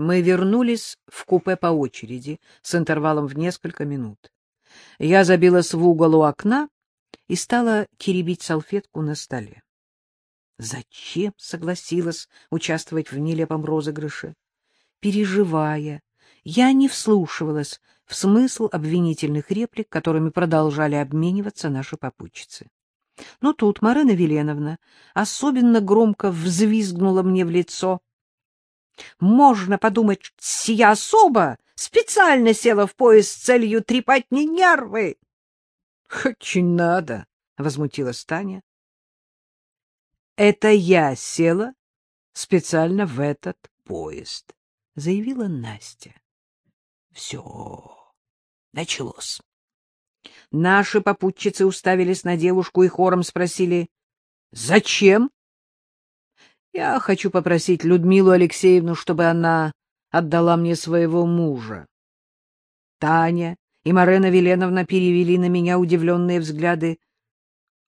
Мы вернулись в купе по очереди с интервалом в несколько минут. Я забилась в угол у окна и стала теребить салфетку на столе. Зачем согласилась участвовать в нелепом розыгрыше? Переживая, я не вслушивалась в смысл обвинительных реплик, которыми продолжали обмениваться наши попутчицы. Но тут Марина Веленовна особенно громко взвизгнула мне в лицо. Можно подумать, сия особа специально села в поезд с целью трепать мне нервы. — Очень надо, — возмутилась Таня. — Это я села специально в этот поезд, — заявила Настя. Все, началось. Наши попутчицы уставились на девушку и хором спросили, «Зачем?» «Я хочу попросить Людмилу Алексеевну, чтобы она отдала мне своего мужа». Таня и Марена Веленовна перевели на меня удивленные взгляды.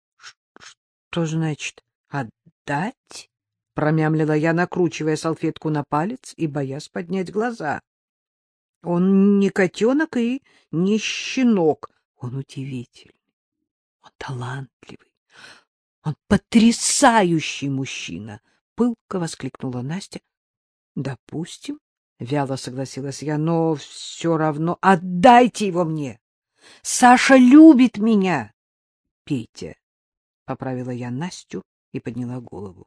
— Что значит «отдать»? — промямлила я, накручивая салфетку на палец и боясь поднять глаза. Он не котенок и не щенок. Он удивительный, он талантливый, он потрясающий мужчина, — пылко воскликнула Настя. — Допустим, — вяло согласилась я, — но все равно отдайте его мне. Саша любит меня. — Петя, — поправила я Настю и подняла голову.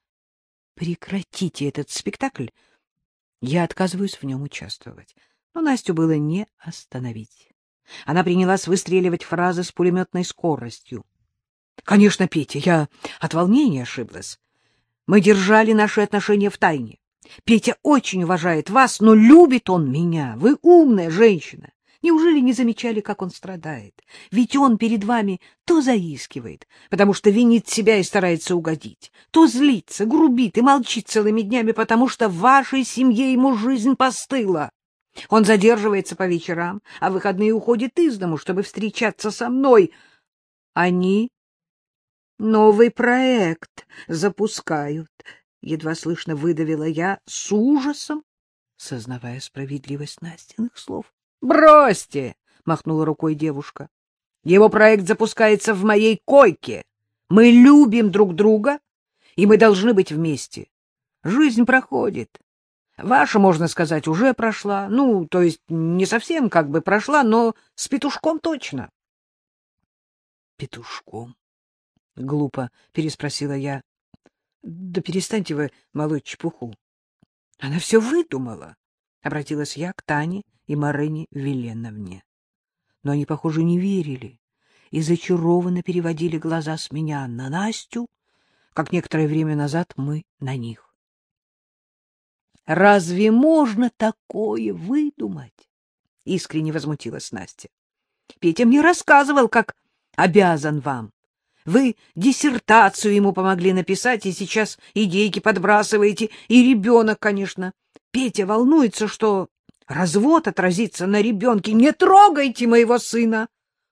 — Прекратите этот спектакль, — я отказываюсь в нем участвовать. Но Настю было не остановить. Она принялась выстреливать фразы с пулеметной скоростью. — Конечно, Петя, я от волнения ошиблась. Мы держали наши отношения в тайне. Петя очень уважает вас, но любит он меня. Вы умная женщина. Неужели не замечали, как он страдает? Ведь он перед вами то заискивает, потому что винит себя и старается угодить, то злится, грубит и молчит целыми днями, потому что в вашей семье ему жизнь постыла. Он задерживается по вечерам, а выходные уходит из дому, чтобы встречаться со мной. Они новый проект запускают, — едва слышно выдавила я с ужасом, сознавая справедливость Настиных слов. Бросьте, махнула рукой девушка. Его проект запускается в моей койке. Мы любим друг друга, и мы должны быть вместе. Жизнь проходит. Ваша, можно сказать, уже прошла. Ну, то есть не совсем как бы прошла, но с петушком точно. Петушком? Глупо переспросила я. Да перестаньте вы молоть чепуху. Она все выдумала. Обратилась я к Тане и Марине Веленовне. Но они, похоже, не верили и зачарованно переводили глаза с меня на Настю, как некоторое время назад мы на них. «Разве можно такое выдумать?» — искренне возмутилась Настя. «Петя мне рассказывал, как обязан вам. Вы диссертацию ему помогли написать, и сейчас идейки подбрасываете, и ребенок, конечно. Петя волнуется, что Развод отразится на ребенке. Не трогайте моего сына!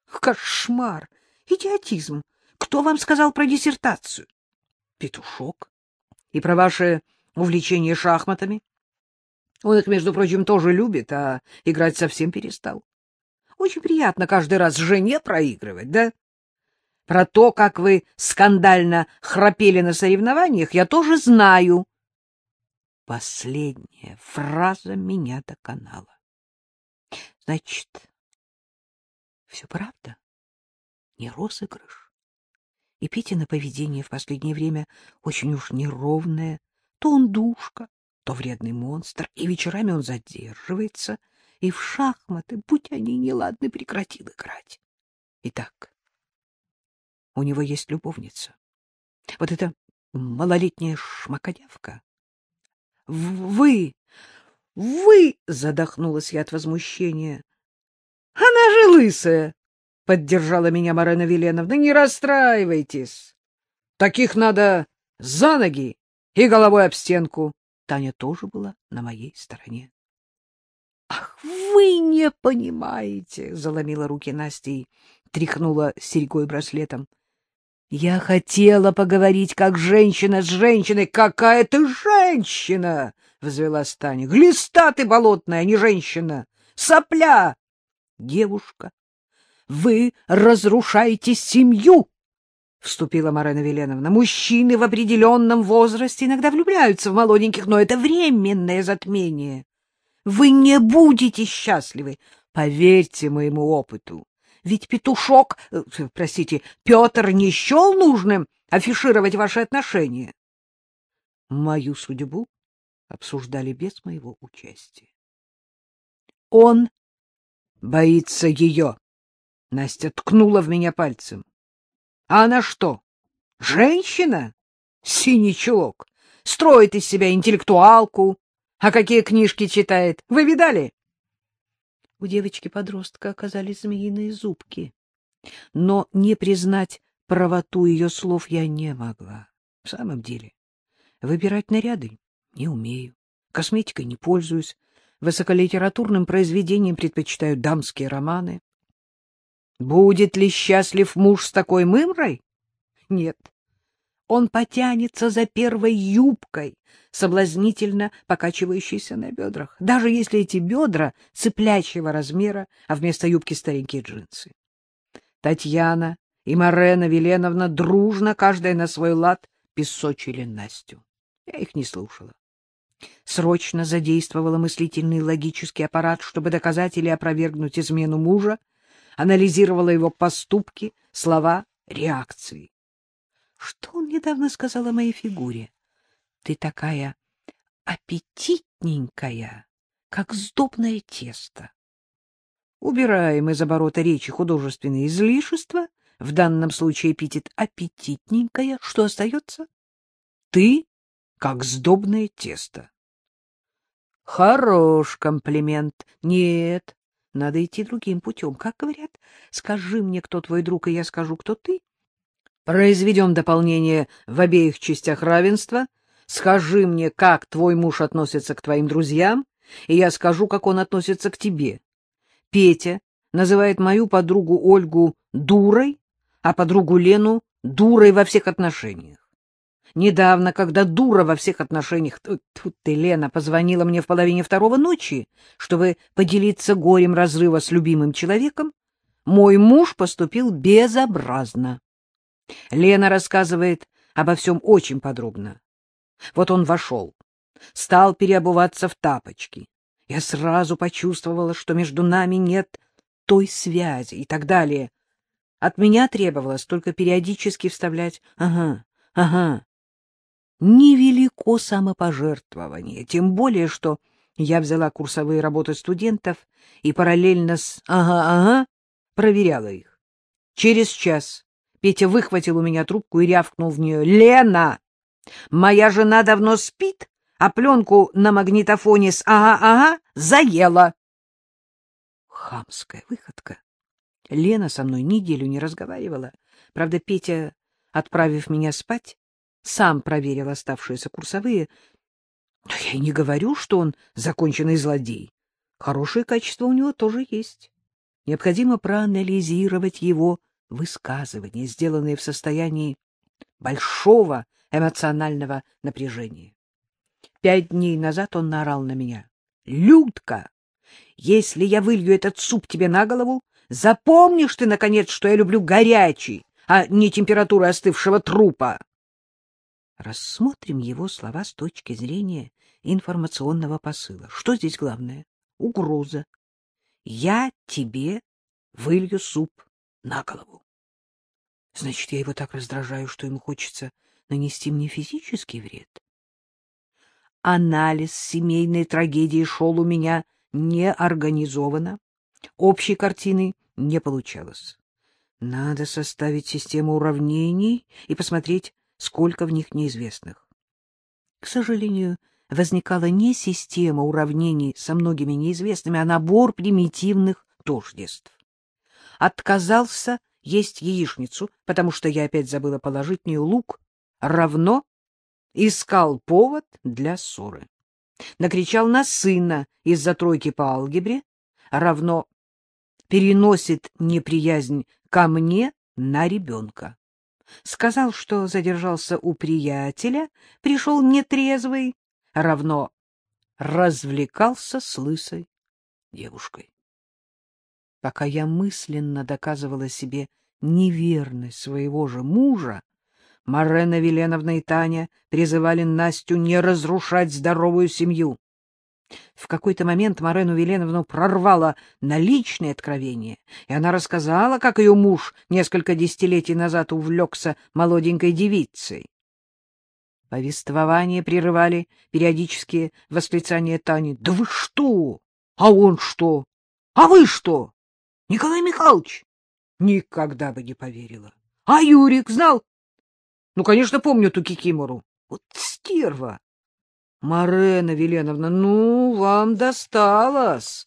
Кошмар! Идиотизм! Кто вам сказал про диссертацию? Петушок. И про ваше увлечение шахматами? Он их, между прочим, тоже любит, а играть совсем перестал. Очень приятно каждый раз жене проигрывать, да? Про то, как вы скандально храпели на соревнованиях, я тоже знаю. Последняя фраза меня доконала. Значит, все правда? Не розыгрыш? И Петина поведение в последнее время очень уж неровное. То он душка, то вредный монстр, и вечерами он задерживается, и в шахматы, будь они неладны, прекратил играть. Итак, у него есть любовница. Вот эта малолетняя шмакодявка. Вы! Вы! — задохнулась я от возмущения. — Она же лысая! — поддержала меня Марина Веленовна. — Не расстраивайтесь. Таких надо за ноги и головой об стенку. Таня тоже была на моей стороне. — Ах, вы не понимаете! — заломила руки Настя и тряхнула серьгой браслетом. Я хотела поговорить как женщина с женщиной. Какая ты женщина! — взвелась Таня. — Глиста ты болотная, а не женщина! Сопля! — Девушка, вы разрушаете семью! — вступила Марина Веленовна. — Мужчины в определенном возрасте иногда влюбляются в молоденьких, но это временное затмение. Вы не будете счастливы, поверьте моему опыту. Ведь петушок, э, простите, Петр не счел нужным афишировать ваши отношения. Мою судьбу обсуждали без моего участия. Он боится ее. Настя ткнула в меня пальцем. А она что, женщина? Синий чулок. Строит из себя интеллектуалку. А какие книжки читает? Вы видали? У девочки-подростка оказались змеиные зубки. Но не признать правоту ее слов я не могла. В самом деле, выбирать наряды не умею, косметикой не пользуюсь, высоколитературным произведением предпочитаю дамские романы. Будет ли счастлив муж с такой мымрой? Нет. Он потянется за первой юбкой, соблазнительно покачивающейся на бедрах, даже если эти бедра цыплячьего размера, а вместо юбки старенькие джинсы. Татьяна и Марена Веленовна дружно, каждая на свой лад, песочили Настю. Я их не слушала. Срочно задействовала мыслительный логический аппарат, чтобы доказать или опровергнуть измену мужа, анализировала его поступки, слова, реакции. Что он недавно сказал о моей фигуре? Ты такая аппетитненькая, как сдобное тесто. Убираем из оборота речи художественные излишества, в данном случае эпитет аппетитненькая, что остается? Ты как сдобное тесто. Хорош комплимент. Нет, надо идти другим путем. Как говорят, скажи мне, кто твой друг, и я скажу, кто ты. Произведем дополнение в обеих частях равенства. Скажи мне, как твой муж относится к твоим друзьям, и я скажу, как он относится к тебе. Петя называет мою подругу Ольгу дурой, а подругу Лену дурой во всех отношениях. Недавно, когда дура во всех отношениях, тут, ты, Лена, позвонила мне в половине второго ночи, чтобы поделиться горем разрыва с любимым человеком, мой муж поступил безобразно. Лена рассказывает обо всем очень подробно. Вот он вошел, стал переобуваться в тапочки. Я сразу почувствовала, что между нами нет той связи и так далее. От меня требовалось только периодически вставлять «ага, ага». Невелико самопожертвование, тем более, что я взяла курсовые работы студентов и параллельно с «ага, ага» проверяла их. Через час Петя выхватил у меня трубку и рявкнул в нее. «Лена, моя жена давно спит, а пленку на магнитофоне с «ага-ага» заела». Хамская выходка. Лена со мной неделю не разговаривала. Правда, Петя, отправив меня спать, сам проверил оставшиеся курсовые. Но я и не говорю, что он законченный злодей. Хорошие качества у него тоже есть. Необходимо проанализировать его высказывания, сделанные в состоянии большого эмоционального напряжения. Пять дней назад он наорал на меня. «Людка, если я вылью этот суп тебе на голову, запомнишь ты, наконец, что я люблю горячий, а не температуру остывшего трупа!» Рассмотрим его слова с точки зрения информационного посыла. Что здесь главное? Угроза. «Я тебе вылью суп на голову. Значит, я его так раздражаю, что ему хочется нанести мне физический вред. Анализ семейной трагедии шел у меня неорганизованно. Общей картины не получалось. Надо составить систему уравнений и посмотреть, сколько в них неизвестных. К сожалению, возникала не система уравнений со многими неизвестными, а набор примитивных тождеств отказался есть яичницу, потому что я опять забыла положить в нее лук, равно искал повод для ссоры. Накричал на сына из-за тройки по алгебре, равно переносит неприязнь ко мне на ребенка. Сказал, что задержался у приятеля, пришел нетрезвый, равно развлекался с лысой девушкой. Пока я мысленно доказывала себе неверность своего же мужа, Марена Веленовна и Таня призывали Настю не разрушать здоровую семью. В какой-то момент Марену Веленовну прорвало на личные откровения, и она рассказала, как ее муж несколько десятилетий назад увлекся молоденькой девицей. Повествование прерывали периодические восклицания Тани. — Да вы что? А он что? А вы что? Николай Михайлович? Никогда бы не поверила. А Юрик знал? Ну, конечно, помню ту кикимору. Вот стерва! Марена Веленовна, ну, вам досталось.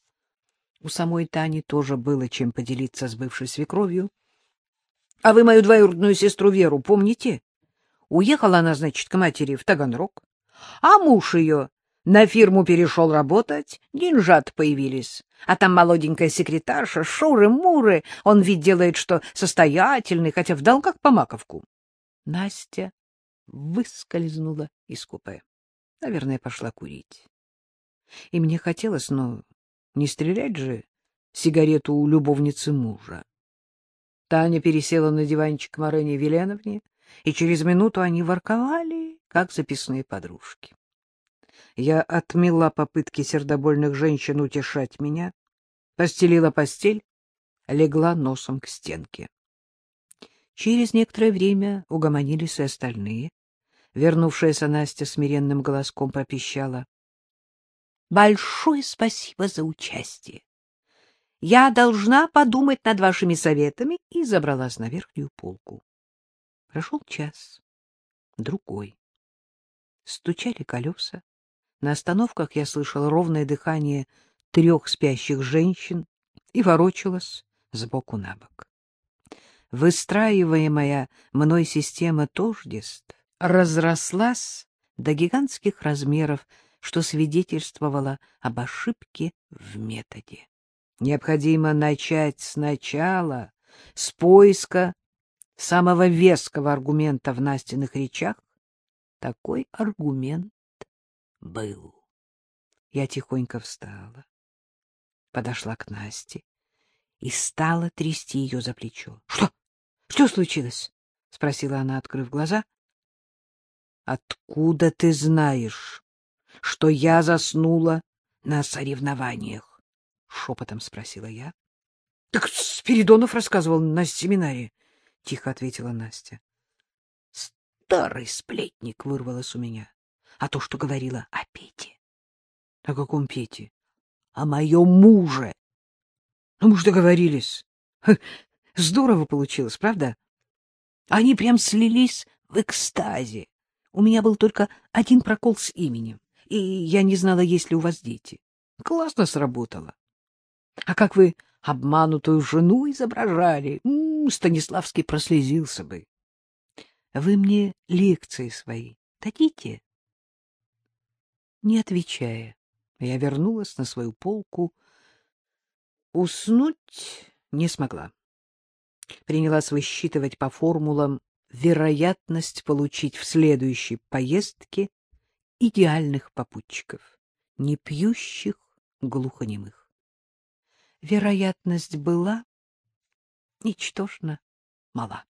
У самой Тани тоже было чем поделиться с бывшей свекровью. — А вы мою двоюродную сестру Веру помните? Уехала она, значит, к матери в Таганрог. А муж ее на фирму перешел работать, деньжат появились. А там молоденькая секретарша, шуры-муры. Он ведь делает, что состоятельный, хотя в долгах по маковку. Настя выскользнула из купе. Наверное, пошла курить. И мне хотелось, но не стрелять же сигарету у любовницы мужа. Таня пересела на диванчик к Марене Веленовне, и через минуту они ворковали, как записные подружки. Я отмела попытки сердобольных женщин утешать меня, постелила постель, легла носом к стенке. Через некоторое время угомонились и остальные. Вернувшаяся Настя смиренным голоском пропищала. — Большое спасибо за участие. Я должна подумать над вашими советами и забралась на верхнюю полку. Прошел час, другой. Стучали колеса. На остановках я слышала ровное дыхание трех спящих женщин и ворочалась сбоку на бок. Выстраиваемая мной система тождеств разрослась до гигантских размеров, что свидетельствовало об ошибке в методе. Необходимо начать сначала, с поиска самого веского аргумента в Настиных речах. Такой аргумент был. Я тихонько встала, подошла к Насте и стала трясти ее за плечо. — Что? Что случилось? — спросила она, открыв глаза. Откуда ты знаешь, что я заснула на соревнованиях? шепотом спросила я. Так Спиридонов рассказывал на семинаре, тихо ответила Настя. Старый сплетник вырвалось у меня. А то, что говорила о Пете. О каком Пете? О моем муже. Ну, мы же договорились. Здорово получилось, правда? Они прям слились в экстазе. У меня был только один прокол с именем, и я не знала, есть ли у вас дети. Классно сработало. А как вы обманутую жену изображали? М -м, Станиславский прослезился бы. Вы мне лекции свои дадите? Не отвечая, я вернулась на свою полку. Уснуть не смогла. Принялась высчитывать по формулам вероятность получить в следующей поездке идеальных попутчиков, не пьющих глухонемых. Вероятность была ничтожно мала.